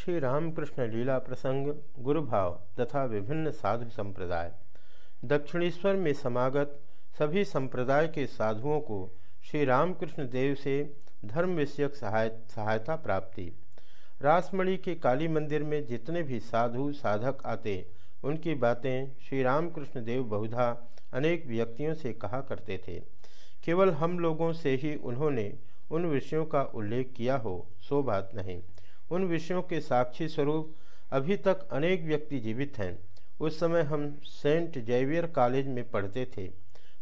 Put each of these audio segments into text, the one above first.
श्री रामकृष्ण लीला प्रसंग, गुरुभाव तथा विभिन्न साधु संप्रदाय। दक्षिणेश्वर में समागत सभी संप्रदाय के साधुओं को श्री रामकृष्ण देव से धर्म विषयक सहाय, सहायता प्राप्ति। रासमणि के काली मंदिर में जितने भी साधु, साधक आते, उनकी बातें श्री रामकृष्ण देव बहुधा अनेक व्यक्तियों से कहा करते थे। केवल हम लोगों से ही उन्होंने उन विषयों का उल्लेख किया हो, सो बात नहीं। उन विषयों के साक्षी स्वरूप अभी तक अनेक व्यक्ति जीवित हैं। उस समय हम सेंट जेवियर कॉलेज में पढ़ते थे।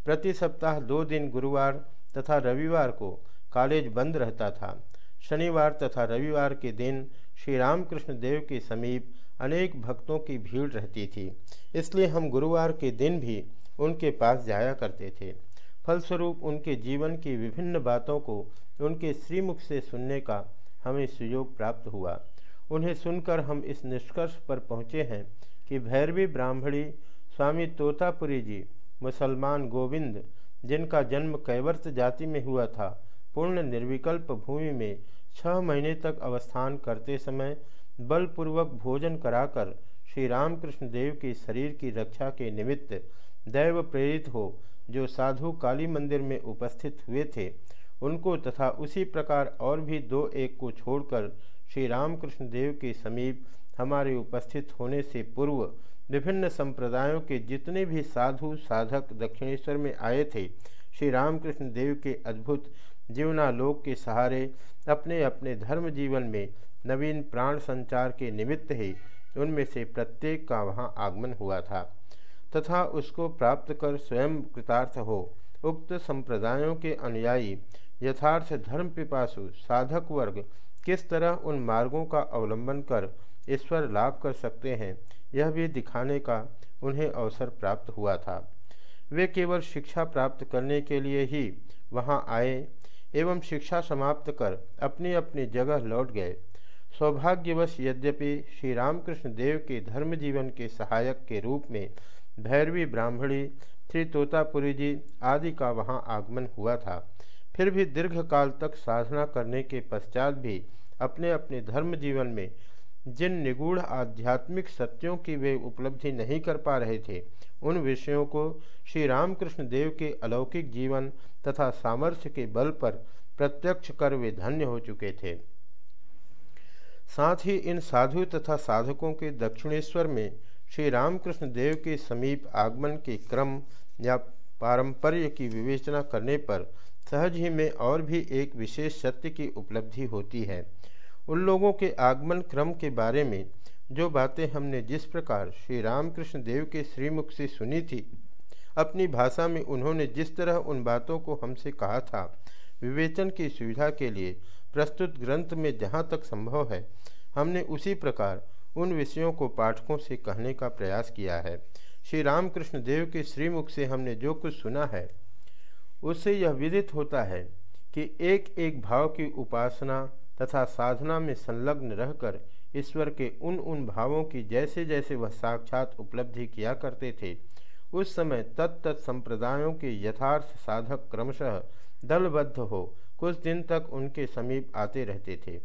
प्रति सप्ताह दो दिन गुरुवार तथा रविवार को कॉलेज बंद रहता था। शनिवार तथा रविवार के दिन श्री रामकृष्ण देव के समीप अनेक भक्तों की भीड़ रहती थी। इसलिए हम गुरुवार के दिन भी उनके पास जाया करते थे। फलस्वरूप उनके जीवन की विभिन्न बातों को उनके श्रीमुख से सुनने का हमें सुयोग प्राप्त हुआ। उन्हें सुनकर हम इस निष्कर्ष पर पहुँचे हैं कि भैरवी ब्राह्मणी स्वामी तोतापुरी जी, मुसलमान गोविंद, जिनका जन्म कैवर्त जाति में हुआ था, पूर्ण निर्विकल्प भूमि में छह महीने तक अवस्थान करते समय बलपूर्वक भोजन कराकर श्री रामकृष्ण देव के शरीर की रक्षा के निमित्त दैव प्रेरित हो जो साधु काली मंदिर में उपस्थित हुए थे उनको तथा उसी प्रकार और भी दो एक को छोड़कर श्री रामकृष्ण देव के समीप हमारे उपस्थित होने से पूर्व विभिन्न संप्रदायों के जितने भी साधु, साधक दक्षिणेश्वर में आए थे श्री रामकृष्ण देव के अद्भुत जीवनालोक के सहारे अपने अपने धर्म जीवन में नवीन प्राण संचार के निमित्त ही उनमें से प्रत्येक का वहाँ आगमन हुआ था। तथा उसको प्राप्त कर स्वयं कृतार्थ हो उक्त संप्रदायों के अनुयायी यथार्थ धर्म पिपासु साधक वर्ग किस तरह उन मार्गों का अवलंबन कर ईश्वर लाभ कर सकते हैं, यह भी दिखाने का उन्हें अवसर प्राप्त हुआ था। वे केवल शिक्षा प्राप्त करने के लिए ही वहाँ आए एवं शिक्षा समाप्त कर अपनी अपनी जगह लौट गए। सौभाग्यवश यद्यपि श्री रामकृष्ण देव के धर्म जीवन के सहायक के रूप में भैरवी ब्राह्मणी श्री तोतापुरी जी आदि का वहाँ आगमन हुआ था। फिर भी दीर्घ काल तक साधना करने के पश्चात भी अपने अपने धर्म जीवन में जिन निगूढ़ आध्यात्मिक सत्यों की वे उपलब्धि नहीं कर पा रहे थे, उन विषयों को श्री रामकृष्ण देव के अलौकिक जीवन तथा सामर्थ्य के बल पर प्रत्यक्ष कर वे धन्य हो चुके थे। साथ ही इन साधु तथा साधकों के दक्षिणेश्वर में श्री रामकृष्ण देव के समीप आगमन के क्रम या पारंपर्य की विवेचना करने पर सहज ही में और भी एक विशेष सत्य की उपलब्धि होती है। उन लोगों के आगमन क्रम के बारे में जो बातें हमने जिस प्रकार श्री रामकृष्ण देव के श्रीमुख से सुनी थी, अपनी भाषा में उन्होंने जिस तरह उन बातों को हमसे कहा था, विवेचन की सुविधा के लिए प्रस्तुत ग्रंथ में जहाँ तक संभव है, हमने उसी प्रकार उन विषयों को पाठकों से कहने का प्रयास किया है। श्री रामकृष्ण देव के श्रीमुख से हमने जो कुछ सुना है, उससे यह विदित होता है कि एक एक भाव की उपासना तथा साधना में संलग्न रहकर ईश्वर के उन उन भावों की जैसे जैसे वह साक्षात उपलब्धि किया करते थे, उस समय तत्त संप्रदायों के यथार्थ साधक क्रमशः दलबद्ध हो कुछ दिन तक उनके समीप आते रहते थे।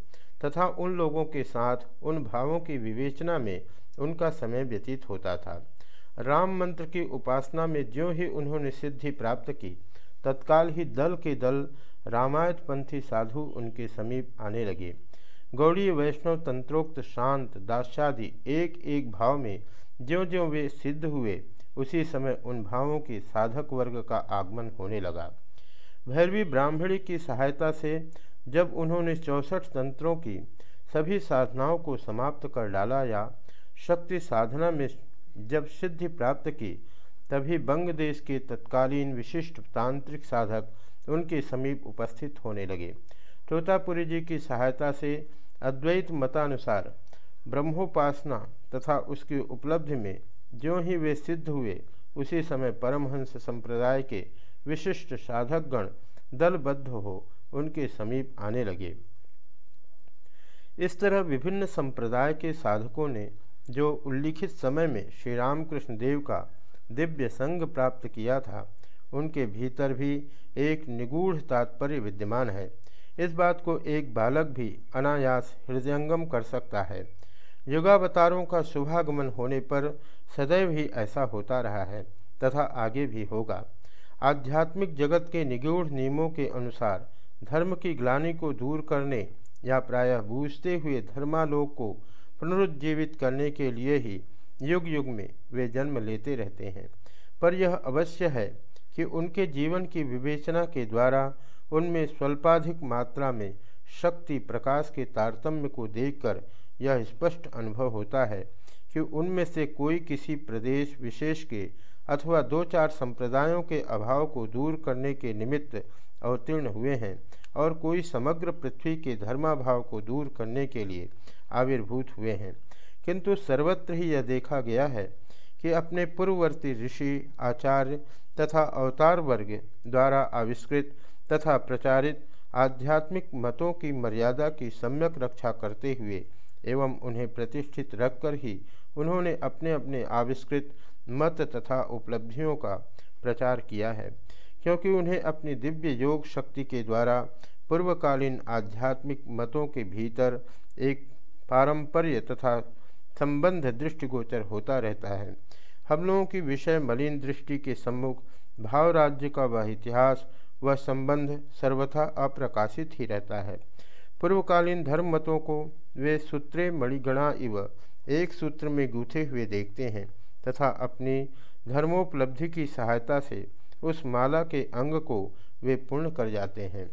तथा उन लोगों के साथ, उन भावों की विवेचना में उनका समय व्यतीत होता था। राम मंत्र की उपासना में ज्यों ही उन्होंने सिद्धि प्राप्त की, तत्काल ही दल के दल रामायतपंथी साधु उनके समीप आने लगे। गौड़ी, वैष्णव, तंत्रोक्त, शांत, दास्यादि एक एक भाव में ज्यो ज्यों वे सिद्ध हुए, उसी समय उन भावों के साधक वर्ग का आगमन होने लगा। भैरवी ब्राह्मणी की सहायता से जब उन्होंने चौसठ तंत्रों की सभी साधनाओं को समाप्त कर डाला या शक्ति साधना में जब सिद्धि प्राप्त की, तभी बंग देश के तत्कालीन विशिष्ट तांत्रिक साधक उनके समीप उपस्थित होने लगे। तोतापुरी जी की सहायता से अद्वैत मतानुसार ब्रह्मोपासना तथा उसकी उपलब्धि में जो ही वे सिद्ध हुए, उसी समय परमहंस संप्रदाय के विशिष्ट साधकगण दलबद्ध हो उनके समीप आने लगे। इस तरह विभिन्न संप्रदाय के साधकों ने जो उल्लिखित समय में श्री रामकृष्ण देव का दिव्य संग प्राप्त किया था, उनके भीतर भी एक निगूढ़ तात्पर्य विद्यमान है। इस बात को एक बालक भी अनायास हृदयंगम कर सकता है। युगावतारों का शुभागमन होने पर सदैव ही ऐसा होता रहा है, तथा आगे भी होगा। आध्यात्मिक जगत के निगूढ़ नियमों के अनुसार धर्म की ग्लानि को दूर करने या प्रायः बूझते हुए धर्मालोक को पुनरुज्जीवित करने के लिए ही युग युग में वे जन्म लेते रहते हैं। पर यह अवश्य है कि उनके जीवन की विवेचना के द्वारा उनमें स्वल्पाधिक मात्रा में शक्ति प्रकाश के तारतम्य को देखकर यह स्पष्ट अनुभव होता है कि उनमें से कोई किसी प्रदेश विशेष के अथवा दो चार संप्रदायों के अभाव को दूर करने के निमित्त अवतीर्ण हुए हैं और कोई समग्र पृथ्वी के धर्माभाव को दूर करने के लिए आविर्भूत हुए हैं। किंतु सर्वत्र ही यह देखा गया है कि अपने पूर्ववर्ती ऋषि, आचार्य तथा अवतार वर्ग द्वारा आविष्कृत तथा प्रचारित आध्यात्मिक मतों की मर्यादा की सम्यक रक्षा करते हुए एवं उन्हें प्रतिष्ठित रखकर ही उन्होंने अपने अपने आविष्कृत मत तथा उपलब्धियों का प्रचार किया है। क्योंकि उन्हें अपनी दिव्य योग शक्ति के द्वारा पूर्वकालीन आध्यात्मिक मतों के भीतर एक पारंपर्य तथा संबंध दृष्टिगोचर होता रहता है। हम लोगों की विषय मलिन दृष्टि के सम्मुख भाव राज्य का वह इतिहास, वह संबंध सर्वथा अप्रकाशित ही रहता है। पूर्वकालीन धर्म मतों को वे सूत्रे मणिगणा इव एक सूत्र में गूथे हुए देखते हैं तथा अपनी धर्मोपलब्धि की सहायता से उस माला के अंग को वे पूर्ण कर जाते हैं।